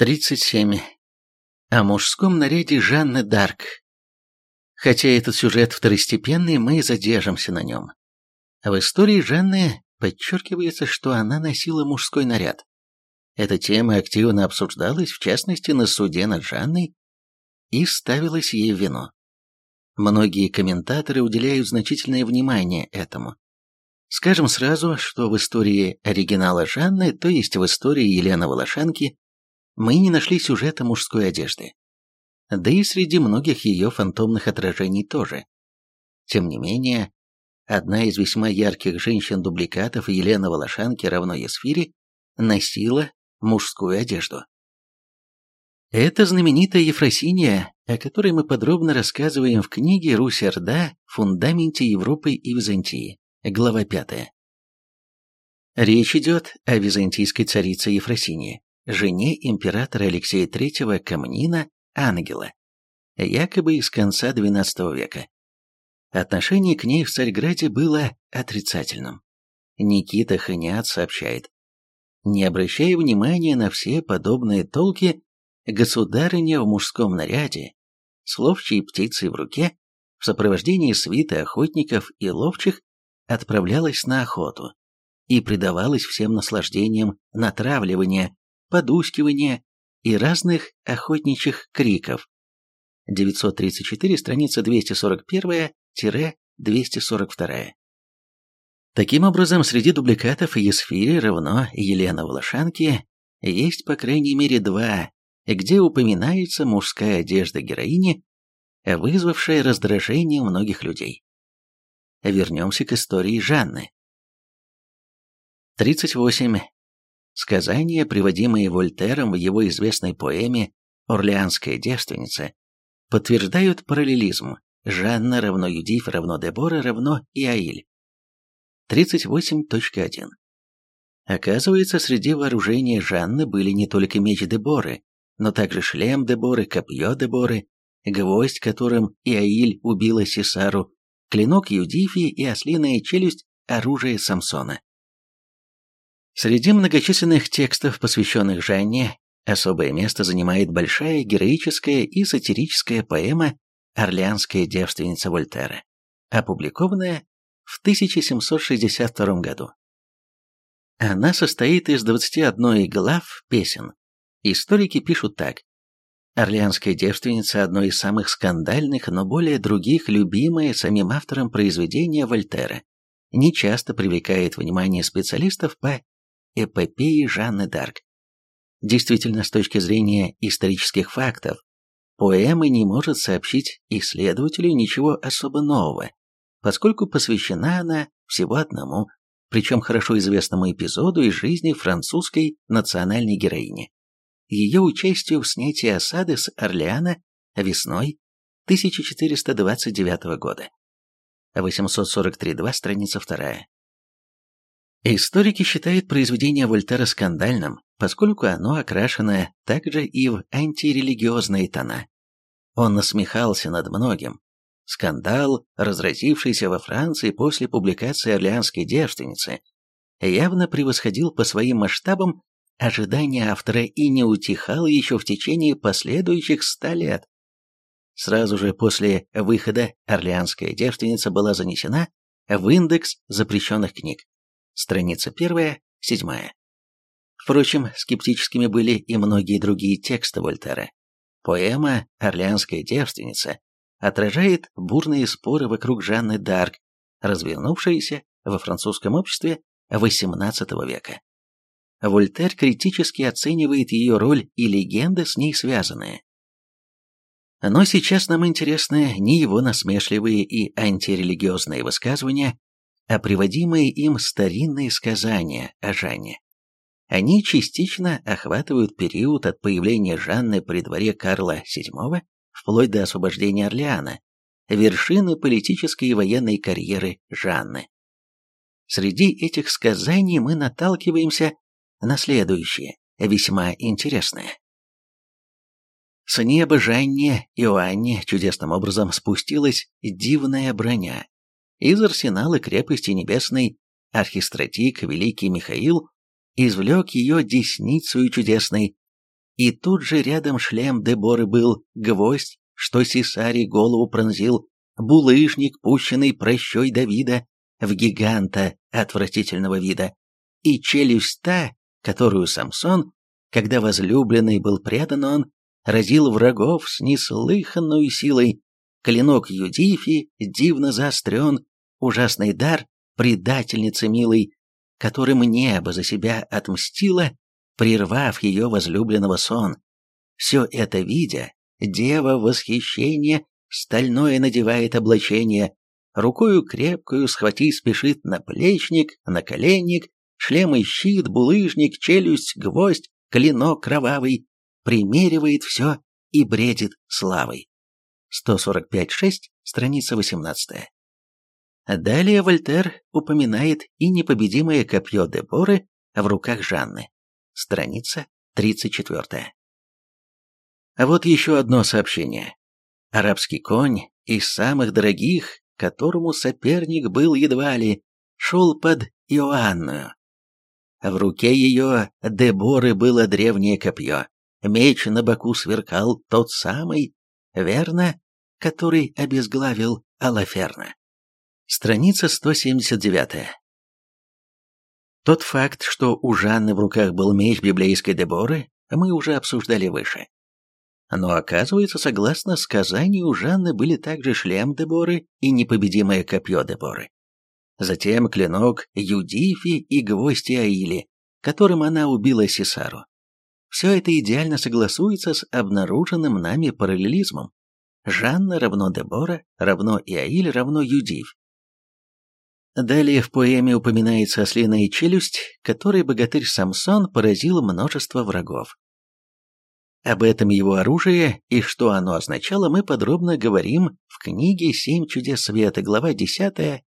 37. О мужском наряде Жанны Дарк. Хотя этот сюжет второстепенный, мы задержимся на нем. В истории Жанны подчеркивается, что она носила мужской наряд. Эта тема активно обсуждалась, в частности, на суде над Жанной, и ставилась ей в вину. Многие комментаторы уделяют значительное внимание этому. Скажем сразу, что в истории оригинала Жанны, то есть в истории Елены Волошанки, мы не нашли сюжета мужской одежды. Да и среди многих ее фантомных отражений тоже. Тем не менее, одна из весьма ярких женщин-дубликатов Елена Волошанки равно Есфире носила мужскую одежду. Это знаменитая Ефросиния, о которой мы подробно рассказываем в книге «Русь-Орда. Фундаменте Европы и Византии», глава 5. Речь идет о византийской царице Ефросинии, жене императора Алексея III Камнина Ангела, якобы из конца XII века. Отношение к ней в Царьграде было отрицательным. Никита Ханиат сообщает, не обращая внимания на все подобные толки, государыня в мужском наряде, с ловчей птицей в руке, в сопровождении свиты охотников и ловчих, отправлялась на охоту и предавалась всем наслаждениям натравливания, подускивания и разных охотничьих криков. 934, страница 241-242. Таким образом, среди дубликатов Есфири равно Елена Волошанки есть по крайней мере два, где упоминается мужская одежда героини, вызвавшая раздражение многих людей. Вернемся к истории Жанны. 38. Сказания, приводимые Вольтером в его известной поэме «Орлеанская девственница», подтверждают параллелизм Жанна равно Юдиф равно Дебора равно Иаиль. 38.1. Оказывается, среди вооружения Жанны были не только меч Деборы, но также шлем Деборы, копье Деборы, гвоздь, которым Иаиль убила Сесару, клинок Юдифи и ослиная челюсть оружие Самсона. Среди многочисленных текстов, посвященных Жанне, особое место занимает большая героическая и сатирическая поэма «Орлеанская девственница Вольтера», опубликованная в 1762 году. Она состоит из 21 глав песен. Историки пишут так. «Орлеанская девственница» – одно из самых скандальных, но более других любимое самим автором произведения Вольтера, нечасто привлекает внимание специалистов по эпопеи Жанны Дарк. Действительно, с точки зрения исторических фактов, поэма не может сообщить исследователю ничего особо нового, поскольку посвящена она всего одному, причем хорошо известному эпизоду из жизни французской национальной героини. Ее участию в снятии осады с Орлеана весной 1429 года. 843.2, страница 2. Историки считают произведение Вольтера скандальным, поскольку оно окрашено также и в антирелигиозные тона. Он насмехался над многим. Скандал, разразившийся во Франции после публикации «Орлеанской девственницы», явно превосходил по своим масштабам ожидания автора и не утихал еще в течение последующих ста лет. Сразу же после выхода «Орлеанская девственница» была занесена в индекс запрещенных книг страница первая, седьмая. Впрочем, скептическими были и многие другие тексты Вольтера. Поэма «Орлеанская девственница» отражает бурные споры вокруг Жанны Д'Арк, развернувшиеся во французском обществе XVIII века. Вольтер критически оценивает ее роль и легенды с ней связанные. Но сейчас нам интересны не его насмешливые и антирелигиозные высказывания, а приводимые им старинные сказания о Жанне. Они частично охватывают период от появления Жанны при дворе Карла VII вплоть до освобождения Орлеана, вершины политической и военной карьеры Жанны. Среди этих сказаний мы наталкиваемся на следующее, весьма интересное. С неба Жанне Иоанне чудесным образом спустилась дивная броня, из арсенала крепости небесной архистратик великий Михаил извлек ее десницею чудесной. И тут же рядом шлем Деборы был, гвоздь, что Сесарий голову пронзил, булыжник, пущенный прощой Давида в гиганта отвратительного вида, и челюсть та, которую Самсон, когда возлюбленный был предан он, разил врагов с неслыханной силой, клинок Юдифи дивно заострен, ужасный дар предательницы милой, которым небо за себя отмстило, прервав ее возлюбленного сон. Все это видя, дева восхищение стальное надевает облачение, рукою крепкую схватить спешит наплечник, наколенник, шлем и щит, булыжник, челюсть, гвоздь, клинок кровавый, примеривает все и бредит славой. 145.6, страница 18. Далее Вольтер упоминает и непобедимое копье Деборы в руках Жанны. Страница 34. А вот еще одно сообщение. Арабский конь из самых дорогих, которому соперник был едва ли, шел под Иоанную. В руке ее Деборы было древнее копье. Меч на боку сверкал тот самый, верно, который обезглавил Алаферна. Страница 179. Тот факт, что у Жанны в руках был меч библейской Деборы, мы уже обсуждали выше. Но оказывается, согласно сказанию, у Жанны были также шлем Деборы и непобедимое копье Деборы. Затем клинок Юдифи и гвоздь Аили, которым она убила Сесару. Все это идеально согласуется с обнаруженным нами параллелизмом. Жанна равно Дебора равно Иаиль равно Юдиф. Далее в поэме упоминается ослиная челюсть, которой богатырь Самсон поразил множество врагов. Об этом его оружии и что оно означало мы подробно говорим в книге «Семь чудес света», глава 10-11.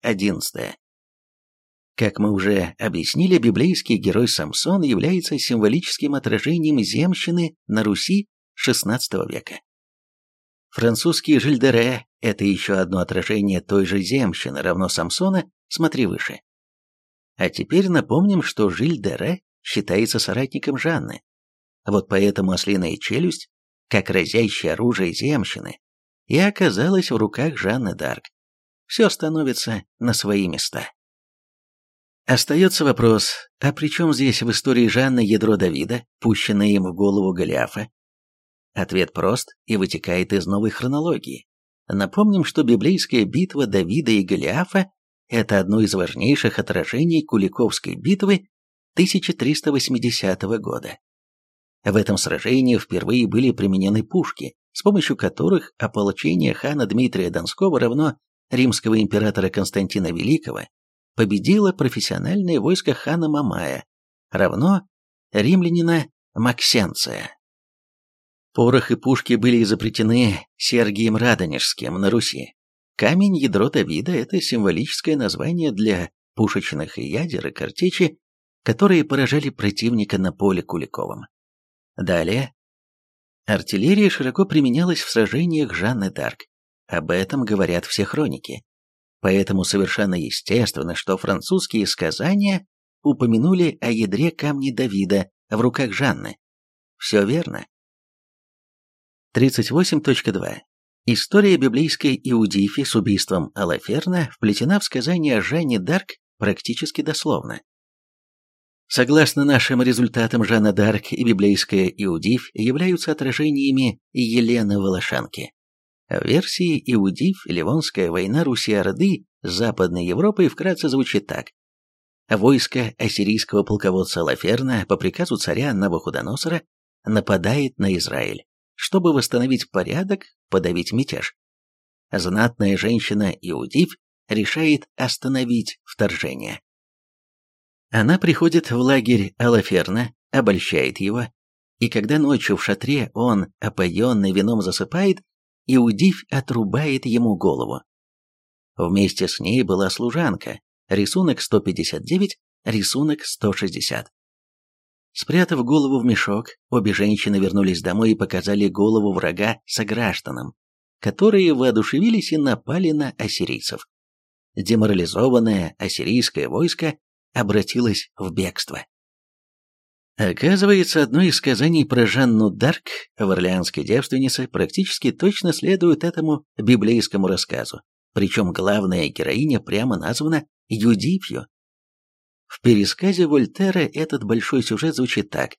Как мы уже объяснили, библейский герой Самсон является символическим отражением земщины на Руси XVI века. Французский Жильдере – это еще одно отражение той же земщины, равно Самсона, смотри выше. А теперь напомним, что Жильдере считается соратником Жанны, вот поэтому ослиная челюсть, как разящее оружие земщины, и оказалась в руках Жанны Дарк. Все становится на свои места. Остается вопрос, а при чем здесь в истории Жанны ядро Давида, пущенное им в голову Голиафа? Ответ прост и вытекает из новой хронологии. Напомним, что библейская битва Давида и Голиафа – это одно из важнейших отражений Куликовской битвы 1380 года. В этом сражении впервые были применены пушки, с помощью которых ополчение хана Дмитрия Донского равно римского императора Константина Великого победило профессиональное войско хана Мамая, равно римлянина Максенция. Порох и пушки были изобретены Сергием Радонежским на Руси. Камень ядро Давида – это символическое название для пушечных ядер и картечи, которые поражали противника на поле Куликовом. Далее. Артиллерия широко применялась в сражениях Жанны Д'Арк. Об этом говорят все хроники. Поэтому совершенно естественно, что французские сказания упомянули о ядре камня Давида в руках Жанны. Все верно. 38.2. История библейской Иудифи с убийством Алаферна вплетена в сказание о Жанне Дарк практически дословно. Согласно нашим результатам, Жанна Дарк и библейская Иудив являются отражениями Елены Волошанки. В версии Иудив Ливонская война Руси-Орды с Западной Европой вкратце звучит так. Войско ассирийского полководца Лаферна по приказу царя Навуходоносора нападает на Израиль, чтобы восстановить порядок, подавить мятеж. Знатная женщина Иудив решает остановить вторжение. Она приходит в лагерь Алаферна, обольщает его, и когда ночью в шатре он, опоенный вином, засыпает, Иудив отрубает ему голову. Вместе с ней была служанка, рисунок 159, рисунок 160. Спрятав голову в мешок, обе женщины вернулись домой и показали голову врага согражданам, которые воодушевились и напали на ассирийцев. Деморализованное ассирийское войско обратилась в бегство. Оказывается, одно из сказаний про Жанну Дарк Орлеанской девственнице практически точно следует этому библейскому рассказу, причем главная героиня прямо названа Юдифью. В пересказе Вольтера этот большой сюжет звучит так.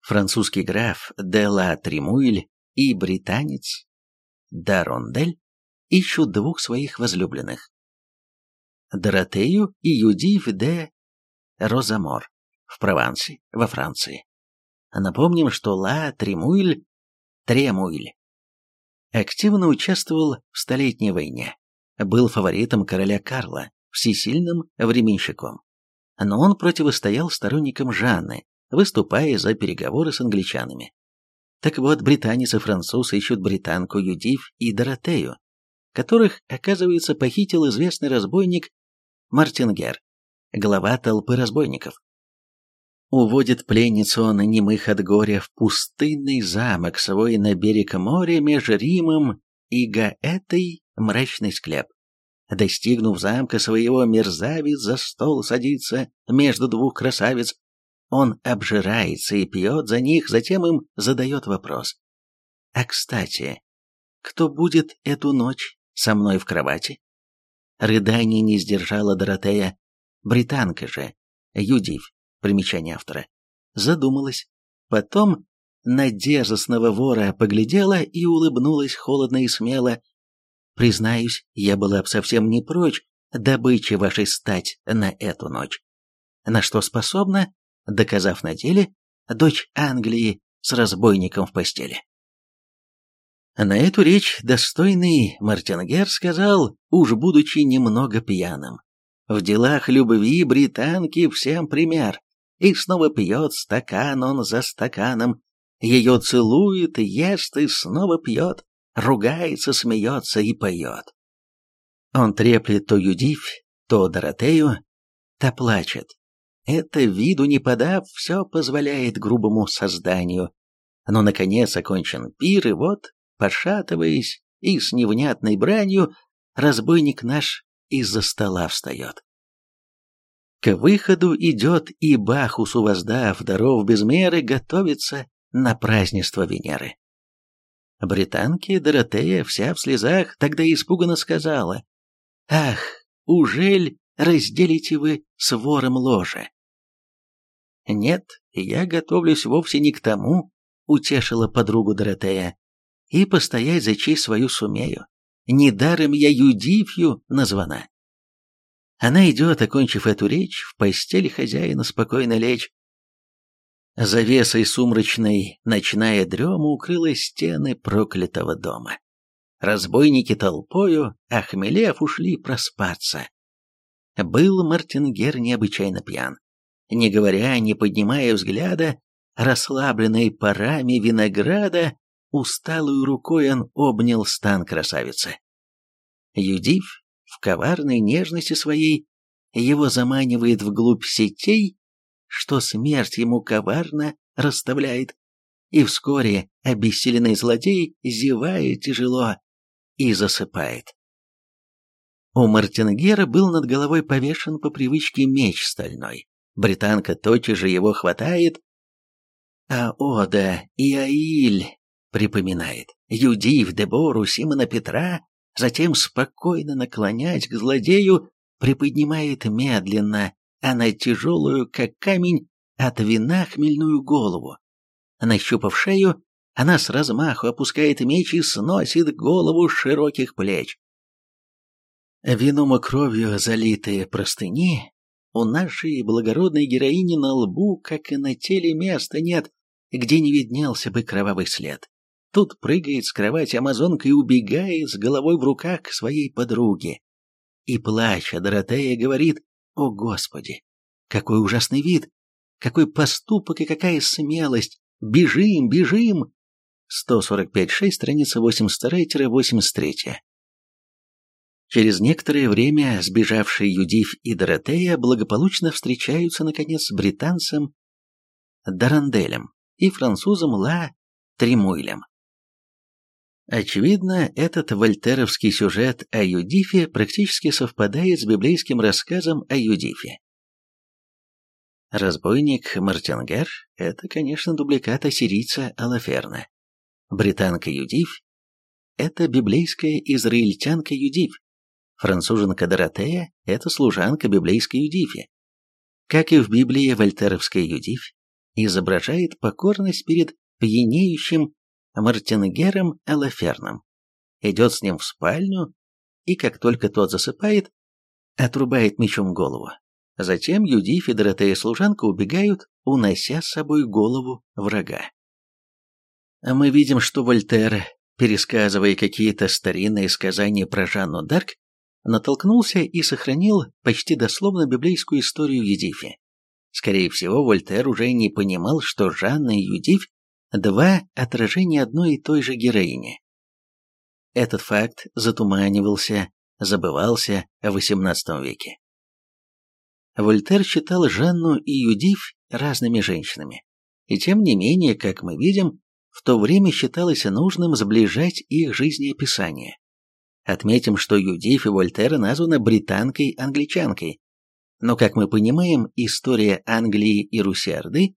Французский граф де ла Тремуиль и британец Дарондель ищут двух своих возлюбленных. Доротею и Юдив де Розамор в Провансе, во Франции. Напомним, что Ла Тремуиль, Тремуиль активно участвовал в Столетней войне, был фаворитом короля Карла, всесильным временщиком. Но он противостоял сторонникам Жанны, выступая за переговоры с англичанами. Так вот, британец и француз ищут британку Юдив и Доротею, которых, оказывается, похитил известный разбойник Мартингер, глава толпы разбойников. Уводит пленницу он немых от горя в пустынный замок свой на берег моря между Римом и Гаэтой мрачный склеп. Достигнув замка своего, мерзавец за стол садится между двух красавиц. Он обжирается и пьет за них, затем им задает вопрос. «А кстати, кто будет эту ночь со мной в кровати?» Рыдание не сдержала Доротея. Британка же, Юдив, примечание автора, задумалась. Потом на дерзостного вора поглядела и улыбнулась холодно и смело. «Признаюсь, я была бы совсем не прочь добычи вашей стать на эту ночь. На что способна, доказав на деле, дочь Англии с разбойником в постели». На эту речь достойный Мартингер сказал, уж будучи немного пьяным. В делах любви британки всем пример и снова пьет стакан он за стаканом, ее целует, ест и снова пьет, ругается, смеется и поет. Он треплет то Юдивь, то Доротею, та плачет. Это виду не подав, все позволяет грубому созданию. Но, наконец, окончен пир, и вот, пошатываясь и с невнятной бранью, разбойник наш из-за стола встает. К выходу идет и Бахусу воздав даров без меры готовится на празднество Венеры. Британке Доротея, вся в слезах, тогда испуганно сказала, «Ах, ужель разделите вы с вором ложе?» «Нет, я готовлюсь вовсе не к тому», — утешила подругу Доротея, «и постоять за честь свою сумею. Недаром я Юдифью названа». Она идет, окончив эту речь, в постель хозяина спокойно лечь. Завесой сумрачной ночная дрема укрыла стены проклятого дома. Разбойники толпою, охмелев, ушли проспаться. Был Мартингер необычайно пьян. Не говоря, не поднимая взгляда, расслабленный парами винограда, усталую рукой он обнял стан красавицы. Юдив в коварной нежности своей его заманивает вглубь сетей, что смерть ему коварно расставляет, и вскоре обессиленный злодей зевает тяжело и засыпает. У Мартингера был над головой повешен по привычке меч стальной. Британка тотчас же его хватает, а Ода и Аиль припоминает, Юдив, Дебору, Симона Петра затем спокойно наклоняясь к злодею, приподнимает медленно, а на тяжелую, как камень, от вина хмельную голову. Нащупав шею, она с размаху опускает меч и сносит голову широких плеч. Вином и кровью залитые простыни, у нашей благородной героини на лбу, как и на теле, места нет, где не виднелся бы кровавый след. Тут прыгает с кровати амазонка и убегает с головой в руках к своей подруге. И плача, Доротея говорит, «О, Господи, какой ужасный вид! Какой поступок и какая смелость! Бежим, бежим!» 145.6, страница 82-83. Через некоторое время сбежавшие Юдив и Доротея благополучно встречаются, наконец, с британцем Даранделем и французом Ла Тремуйлем. Очевидно, этот вольтеровский сюжет о Юдифе практически совпадает с библейским рассказом о Юдифе. Разбойник Мартингер – это, конечно, дубликат ассирийца Алаферна. Британка Юдивь – это библейская израильтянка Юдивь. Француженка Доротея – это служанка библейской Юдифи. Как и в Библии, вольтеровская Юдивь изображает покорность перед пьянеющим Мартингером Алаферном. Идет с ним в спальню, и как только тот засыпает, отрубает мечом голову. Затем Юдиф и Доротея служанка убегают, унося с собой голову врага. Мы видим, что Вольтер, пересказывая какие-то старинные сказания про Жанну Дарк, натолкнулся и сохранил почти дословно библейскую историю Юдифи. Скорее всего, Вольтер уже не понимал, что Жанна и Юдифь – два отражения одной и той же героини. Этот факт затуманивался, забывался в XVIII веке. Вольтер считал Жанну и Юдив разными женщинами. И тем не менее, как мы видим, в то время считалось нужным сближать их жизнеописание. Отметим, что Юдив и Вольтер названы британкой-англичанкой. Но, как мы понимаем, история Англии и Руси-Орды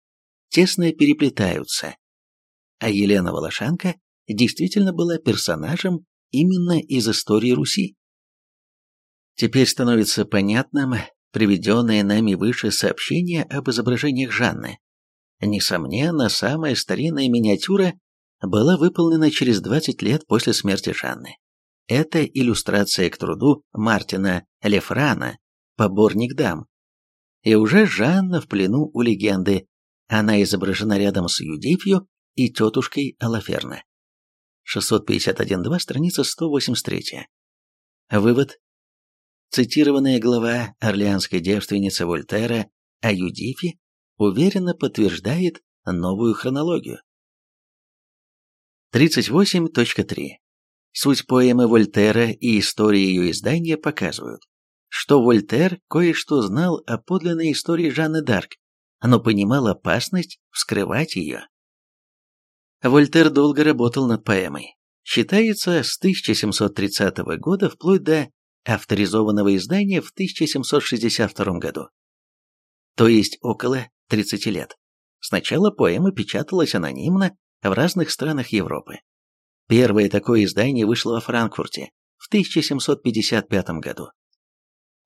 тесно переплетаются. А Елена Волошанка действительно была персонажем именно из истории Руси. Теперь становится понятным, приведенное нами выше сообщение об изображениях Жанны. Несомненно, самая старинная миниатюра была выполнена через 20 лет после смерти Жанны. Это иллюстрация к труду Мартина Лефрана «Поборник дам». И уже Жанна в плену у легенды. Она изображена рядом с Юдифью и тетушкой Алаферна. 651.2, страница 183. Вывод. Цитированная глава орлеанской девственницы Вольтера о Юдифе уверенно подтверждает новую хронологию. 38.3. Суть поэмы Вольтера и истории ее издания показывают, что Вольтер кое-что знал о подлинной истории Жанны Д'Арк, но понимал опасность вскрывать ее. Вольтер долго работал над поэмой. Считается с 1730 года вплоть до авторизованного издания в 1762 году. То есть около 30 лет. Сначала поэма печаталась анонимно в разных странах Европы. Первое такое издание вышло во Франкфурте в 1755 году.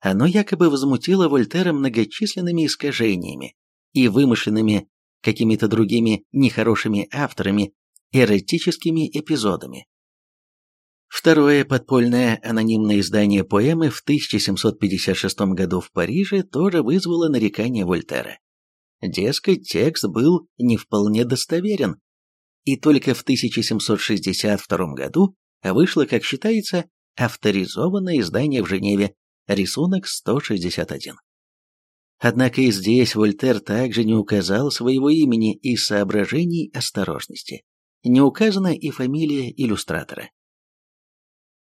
Оно якобы возмутило Вольтера многочисленными искажениями и вымышленными какими-то другими нехорошими авторами эротическими эпизодами, Второе подпольное анонимное издание поэмы в 1756 году в Париже тоже вызвало нарекания Вольтера. Дескать, текст был не вполне достоверен, и только в 1762 году вышло, как считается, авторизованное издание в Женеве, рисунок 161. Однако и здесь Вольтер также не указал своего имени из соображений осторожности. Не указана и фамилия иллюстратора.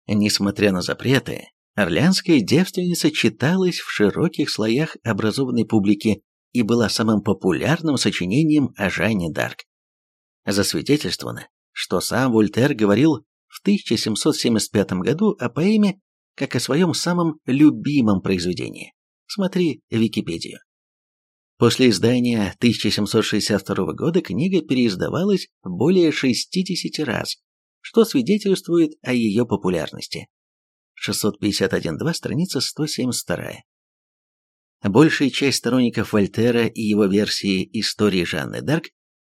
Несмотря на запреты, орлеанская девственница читалась в широких слоях образованной публики и была самым популярным сочинением о Жанне Д'Арк. Засвидетельствовано, что сам Вольтер говорил в 1775 году о поэме как о своем самом любимом произведении. Смотри Википедию. После издания 1762 года книга переиздавалась более 60 раз что свидетельствует о ее популярности. 651.2, страница 172. Большая часть сторонников Вольтера и его версии истории Жанны Дарк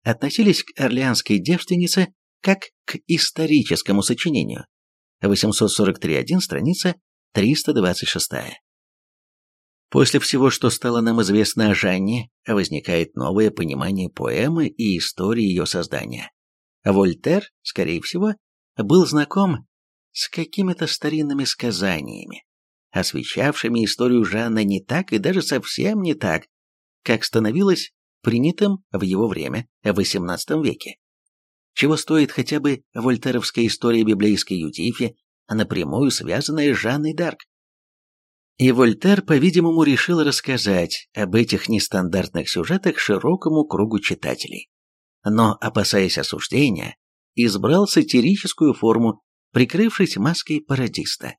относились к орлеанской девственнице как к историческому сочинению. 843.1, страница 326. После всего, что стало нам известно о Жанне, возникает новое понимание поэмы и истории ее создания. Вольтер, скорее всего, был знаком с какими-то старинными сказаниями, освещавшими историю Жанны не так и даже совсем не так, как становилось принятым в его время, в XVIII веке. Чего стоит хотя бы вольтеровская история библейской Юдифи, напрямую связанная с Жанной Дарк. И Вольтер, по-видимому, решил рассказать об этих нестандартных сюжетах широкому кругу читателей но, опасаясь осуждения, избрал сатирическую форму, прикрывшись маской пародиста.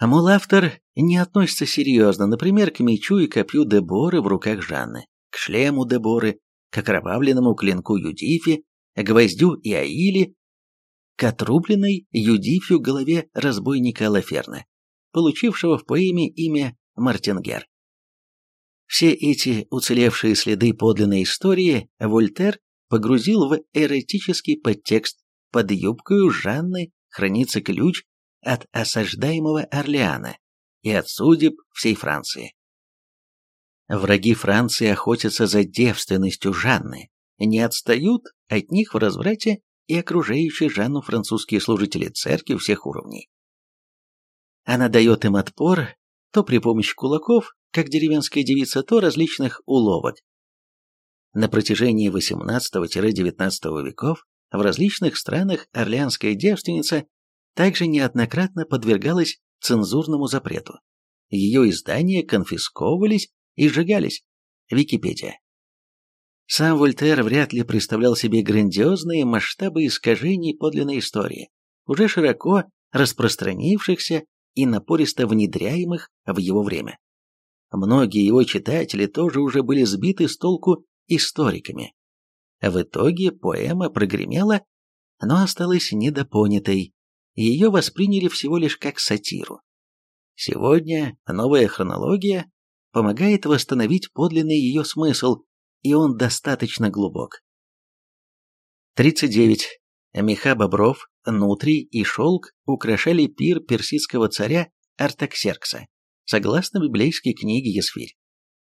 Мол, автор не относится серьезно, например, к мечу и копью Деборы в руках Жанны, к шлему Деборы, к окровавленному клинку Юдифи, гвоздю и Аили, к отрубленной Юдифью голове разбойника Лаферна, получившего в поэме имя Мартингер. Все эти уцелевшие следы подлинной истории Вольтер погрузил в эротический подтекст. Под юбкою Жанны хранится ключ от осаждаемого Орлеана и от судеб всей Франции. Враги Франции охотятся за девственностью Жанны, не отстают от них в разврате и окружающие Жанну французские служители церкви всех уровней. Она дает им отпор то при помощи кулаков, как деревенская девица, то различных уловок. На протяжении XVIII-XIX веков в различных странах орлеанская девственница также неоднократно подвергалась цензурному запрету. Ее издания конфисковывались и сжигались. Википедия. Сам Вольтер вряд ли представлял себе грандиозные масштабы искажений подлинной истории, уже широко распространившихся и напористо внедряемых в его время. Многие его читатели тоже уже были сбиты с толку историками. В итоге поэма прогремела, но осталась недопонятой, ее восприняли всего лишь как сатиру. Сегодня новая хронология помогает восстановить подлинный ее смысл, и он достаточно глубок. 39. Меха бобров, нутрий и шелк украшали пир персидского царя Артаксеркса, согласно библейской книге Есфирь.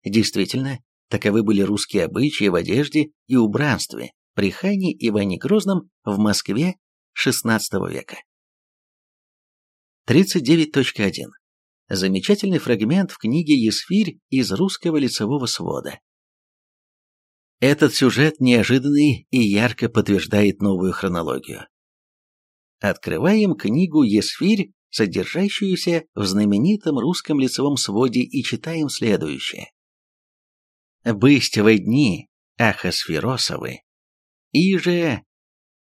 Действительно, таковы были русские обычаи в одежде и убранстве при хане Иване Грозном в Москве XVI века. 39.1. Замечательный фрагмент в книге Есфирь из русского лицевого свода. Этот сюжет неожиданный и ярко подтверждает новую хронологию. Открываем книгу Есфирь, содержащуюся в знаменитом русском лицевом своде, и читаем следующее. «Бысть во дни Ахасферосовы, и же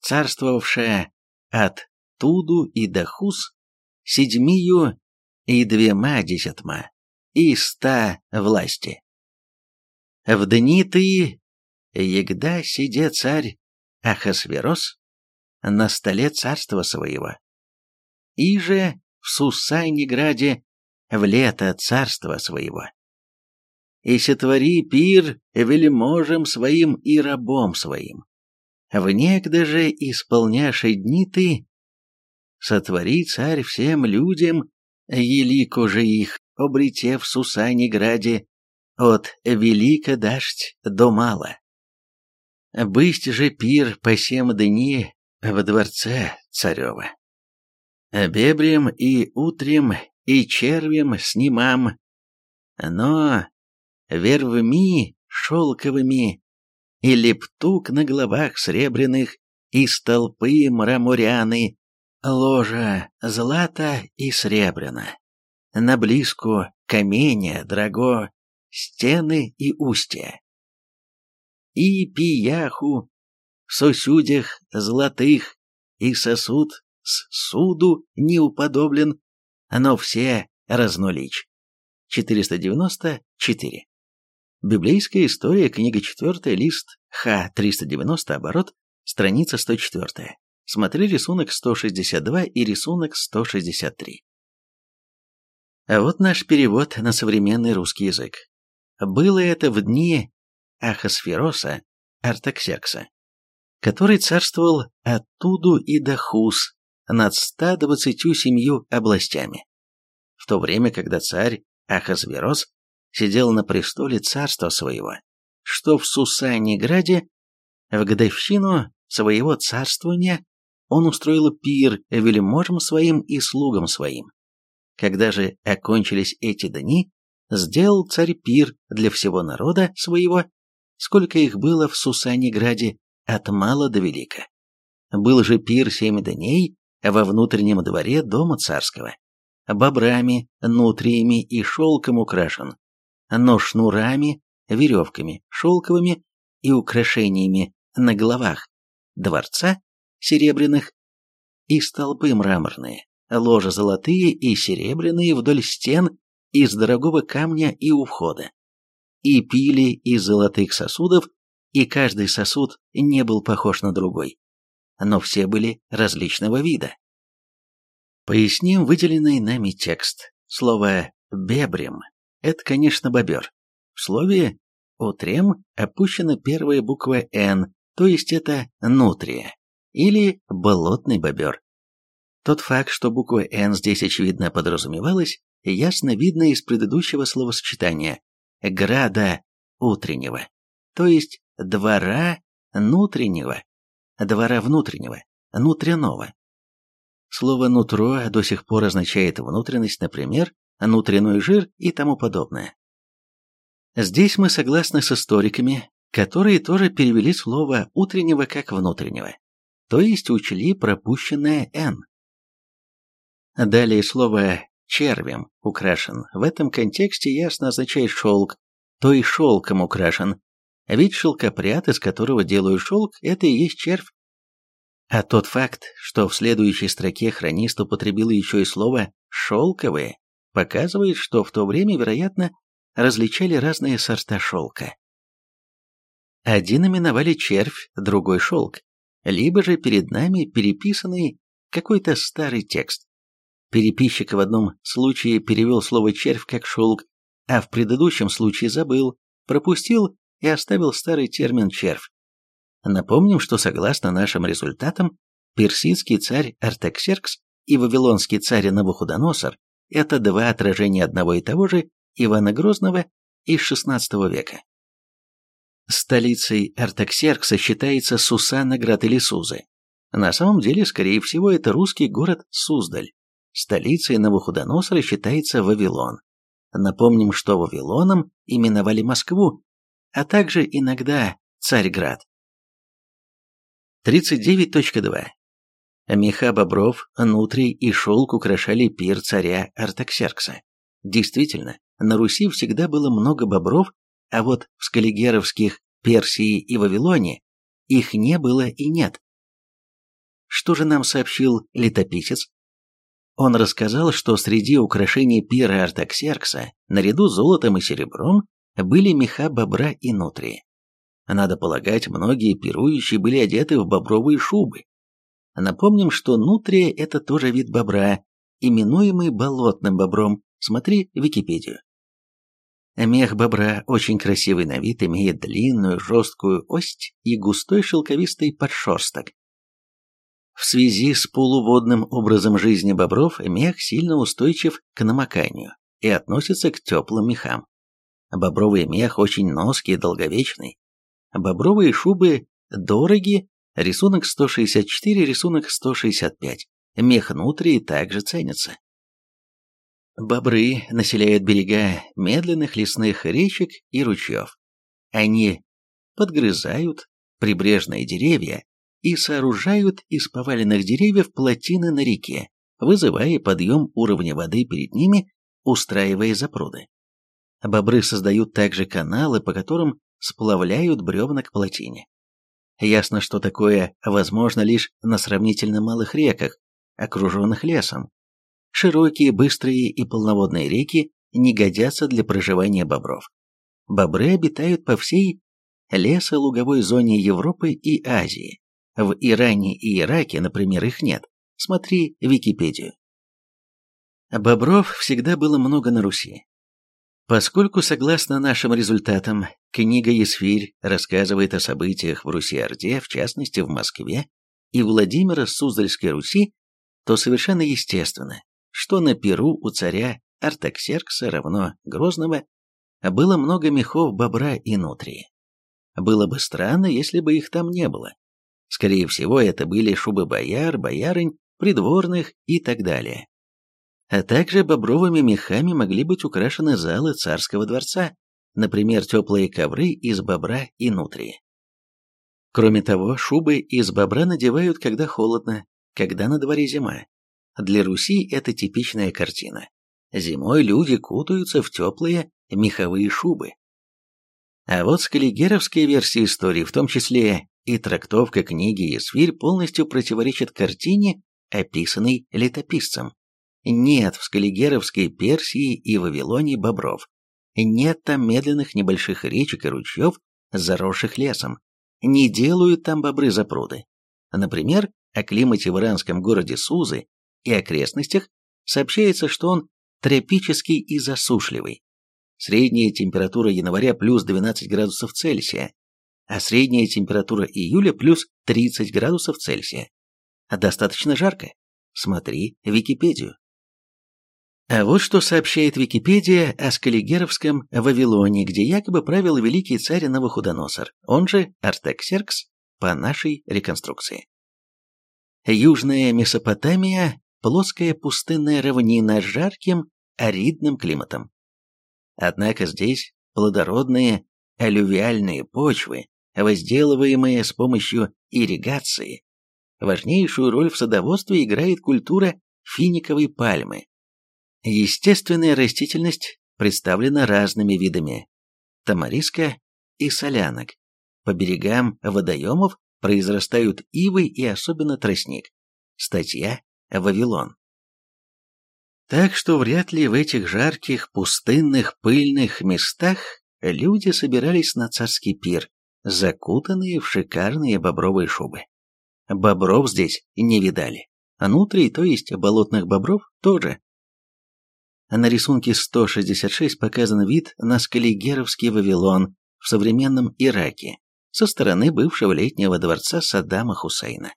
царствовавшая от Туду и Дахус, седьмию и двема десятма, и ста власти. В дни ты Егда сиде царь Ахасверос на столе царства своего. И же в Сусайнеграде в лето царства своего. И сотвори пир вельможем своим и рабом своим. В некогда же исполняши дни ты, сотвори царь всем людям, елико же их, обрете в Сусанеграде, от велика дождь до мала. Бысть же пир по семь дни в дворце царева. Бебрем и утрем и червем снимам, но вервми шелковыми и лептук на головах сребряных и столпы мраморяны, ложа злата и сребряна, на близку каменя драго, стены и устья и пияху, в сосудях золотых, и сосуд с суду не уподоблен, но все разнолич. 494. Библейская история, книга 4, лист Х-390, оборот, страница 104. Смотри рисунок 162 и рисунок 163. А вот наш перевод на современный русский язык. Было это в дни Ахасфероса Артаксеркса, который царствовал от Туду и до Хус над 127 областями. В то время, когда царь Ахасверос сидел на престоле царства своего, что в Сусаниграде, в годовщину своего царствования он устроил пир вельможам своим и слугам своим. Когда же окончились эти дни, сделал царь пир для всего народа своего сколько их было в Сусаниграде от мала до велика. Был же пир семь дней во внутреннем дворе дома царского, бобрами, нутриями и шелком украшен, но шнурами, веревками, шелковыми и украшениями на головах дворца серебряных и столпы мраморные, ложа золотые и серебряные вдоль стен из дорогого камня и у входа. И пили из золотых сосудов, и каждый сосуд не был похож на другой. Но все были различного вида. Поясним выделенный нами текст. Слово «бебрем» — это, конечно, бобер. В слове «утрем» опущена первая буква «н», то есть это «нутрия» или «болотный бобер». Тот факт, что буква «н» здесь очевидно подразумевалась, ясно видно из предыдущего словосочетания «града утреннего», то есть «двора внутреннего», «двора внутреннего», «внутренного». Слово «нутро» до сих пор означает внутренность, например, внутренний жир и тому подобное. Здесь мы согласны с историками, которые тоже перевели слово «утреннего» как «внутреннего», то есть учли пропущенное «н». Далее слово «червем» украшен в этом контексте ясно означает «шелк», то и шелком украшен, ведь шелкопряд, из которого делают шелк, это и есть червь. А тот факт, что в следующей строке хронист употребил еще и слово «шелковые», показывает, что в то время, вероятно, различали разные сорта шелка. Один именовали червь, другой шелк, либо же перед нами переписанный какой-то старый текст. Переписчик в одном случае перевел слово «червь» как «шелк», а в предыдущем случае забыл, пропустил и оставил старый термин «червь». Напомним, что согласно нашим результатам, персидский царь Артаксеркс и вавилонский царь Навуходоносор – это два отражения одного и того же Ивана Грозного из XVI века. Столицей Артаксеркса считается Сусанна-град или Сузы. На самом деле, скорее всего, это русский город Суздаль. Столицей Навуходоносора считается Вавилон. Напомним, что Вавилоном именовали Москву, а также иногда Царьград. 39.2. Меха бобров, нутрий и шелк украшали пир царя Артаксеркса. Действительно, на Руси всегда было много бобров, а вот в скаллигеровских Персии и Вавилоне их не было и нет. Что же нам сообщил летописец? Он рассказал, что среди украшений пира Артаксеркса, наряду с золотом и серебром, были меха бобра и нутрии. Надо полагать, многие пирующие были одеты в бобровые шубы. Напомним, что нутрия – это тоже вид бобра, именуемый болотным бобром, смотри Википедию. Мех бобра очень красивый на вид, имеет длинную жесткую ость и густой шелковистый подшерсток. В связи с полуводным образом жизни бобров мех сильно устойчив к намоканию и относится к теплым мехам. Бобровый мех очень ноский и долговечный, Бобровые шубы дороги, рисунок 164, рисунок 165. Мех нутрии также ценится. Бобры населяют берега медленных лесных речек и ручьев. Они подгрызают прибрежные деревья и сооружают из поваленных деревьев плотины на реке, вызывая подъем уровня воды перед ними, устраивая запруды. Бобры создают также каналы, по которым сплавляют бревна к плотине. Ясно, что такое возможно лишь на сравнительно малых реках, окруженных лесом. Широкие, быстрые и полноводные реки не годятся для проживания бобров. Бобры обитают по всей лесолуговой зоне Европы и Азии. В Иране и Ираке, например, их нет. Смотри Википедию. Бобров всегда было много на Руси. Поскольку, согласно нашим результатам, книга «Есфирь» рассказывает о событиях в Руси-Орде, в частности в Москве и Владимира Суздальской Руси, то совершенно естественно, что на Перу у царя Артаксеркса равно Грозного было много мехов бобра и нутрии. Было бы странно, если бы их там не было. Скорее всего, это были шубы бояр, боярынь, придворных и так далее а также бобровыми мехами могли быть украшены залы царского дворца, например, теплые ковры из бобра и нутрии. Кроме того, шубы из бобра надевают, когда холодно, когда на дворе зима. Для Руси это типичная картина. Зимой люди кутаются в теплые меховые шубы. А вот скаллигеровская версия истории, в том числе и трактовка книги «Есфирь» полностью противоречит картине, описанный летописцем. Нет в Скаллигеровской Персии и Вавилоне бобров. Нет там медленных небольших речек и ручьев, заросших лесом. Не делают там бобры запруды. Например, о климате в иранском городе Сузы и окрестностях сообщается, что он тропический и засушливый. Средняя температура января плюс 12 градусов Цельсия, а средняя температура июля плюс 30 градусов Цельсия. Достаточно жарко. Смотри Википедию. А вот что сообщает Википедия о Скаллигеровском Вавилоне, где якобы правил великий царь Навуходоносор, он же Артаксеркс, по нашей реконструкции. Южная Месопотамия – плоская пустынная равнина с жарким аридным климатом. Однако здесь плодородные алювиальные почвы, возделываемые с помощью ирригации. Важнейшую роль в садоводстве играет культура финиковой пальмы. Естественная растительность представлена разными видами тамариска и солянок. По берегам водоемов произрастают ивы и особенно тростник. Статья «Вавилон». Так что вряд ли в этих жарких, пустынных, пыльных местах люди собирались на царский пир, закутанные в шикарные бобровые шубы. Бобров здесь не видали. Нутрий, то есть болотных бобров, тоже. На рисунке 166 показан вид на Скаллигеровский Вавилон в современном Ираке со стороны бывшего летнего дворца Саддама Хусейна.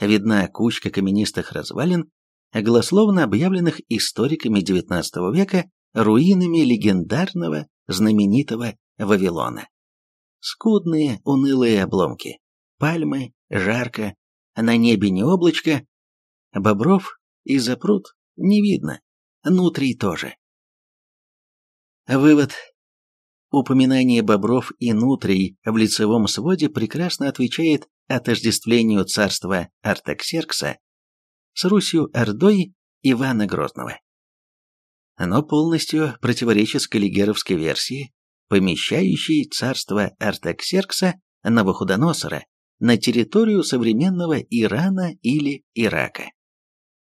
Видна кучка каменистых развалин, голословно объявленных историками XIX века руинами легендарного знаменитого Вавилона. Скудные, унылые обломки, пальмы, жарко, на небе не облачко, бобров и запрут не видно. Нутрий тоже. Вывод. Упоминание бобров и нутрий в лицевом своде прекрасно отвечает отождествлению царства Артаксеркса с Русью Ордой Ивана Грозного. Оно полностью противоречит каллигеровской версии, помещающей царство Артаксеркса Навуходоносора на территорию современного Ирана или Ирака.